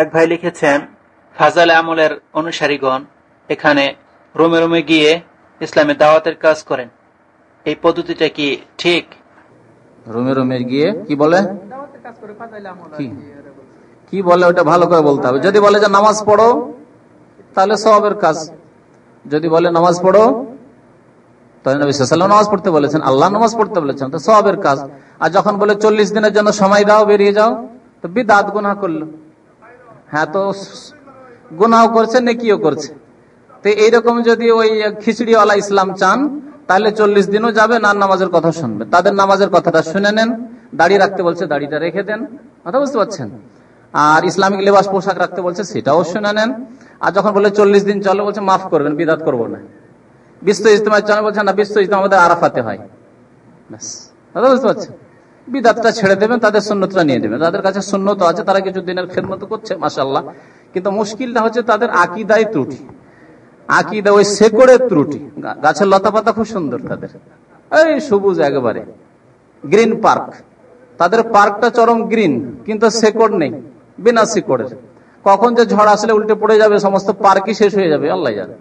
এক ভাই লিখেছেন, ফাজাল আমলের অনুসারীগণ এখানে রোমে রোমে গিয়ে ইসলামের দাওয়াতের কাজ করেন। এই পদ্ধতিটা কি ঠিক? রুমে রুমে গিয়ে কি বলে? কি? বলে ওটা ভালো করে বলতে হবে। যদি বলে যে নামাজ পড়ো, তাহলে সবের কাজ। যদি বলে নামাজ পড়ো, তাহলে নামাজ পড়তে বলেছেন। আল্লাহ নামাজ পড়তে বলেছেন সবের কাজ। আর যখন বলে চল্লিশ দিনের জন্য সময় দাও, বেরিয়ে যাও, তো বিদাত গুনাহ করল। হ্যাঁ তো গুনাহ করছে, নেকিও করছে। তো এইরকম যদি ওই খিচড়িওয়ালা ইসলাম চান, তাহলে চল্লিশ দিনও যাবে না নামাজের কথা শুনবে। তাদের নামাজের কথাটা শুনে নেন, দাড়ি রাখতে বলছে, দাড়িটা রেখে দেন। কথা বুঝতে পারছেন? আর ইসলামিক লেবাস পোশাক রাখতে বলছে, সেটাও শুনে নেন। আর যখন বলে চল্লিশ দিন চলো, বলছে, মাফ করবেন, বিদাত করব না। বিশ্ব ইজতেমার চলে, বলছে, না বিশ্ব ইজতেমা আমাদের আরাফাতে হয়। ব্যাস। কথা বুঝতে পারছেন? বিদাতটা ছেড়ে দেবেন, তাদের সুন্নতটা নিয়ে নেবেন। তাদের কাছে সুন্নত আছে, তারা কিছু দিনের খেদমত করছে মাসাল্লাহ কিন্তু মুশকিলটা হচ্ছে তাদের আকিদায় ত্রুটি। আকিদা ওই শেকড়ের ত্রুটি। গাছের লতা পাতা খুব সুন্দর তাদের। এই সবুজ একেবারে। Green park. তাদের পার্কটা চরম গ্রিন, কিন্তু শেকড় নেই, বিনা শিকড়ের। কখন যে ঝড় আসলে উল্টে পড়ে যাবে, সমস্ত পার্কই শেষ হয়ে যাবে, আল্লাহ জানে।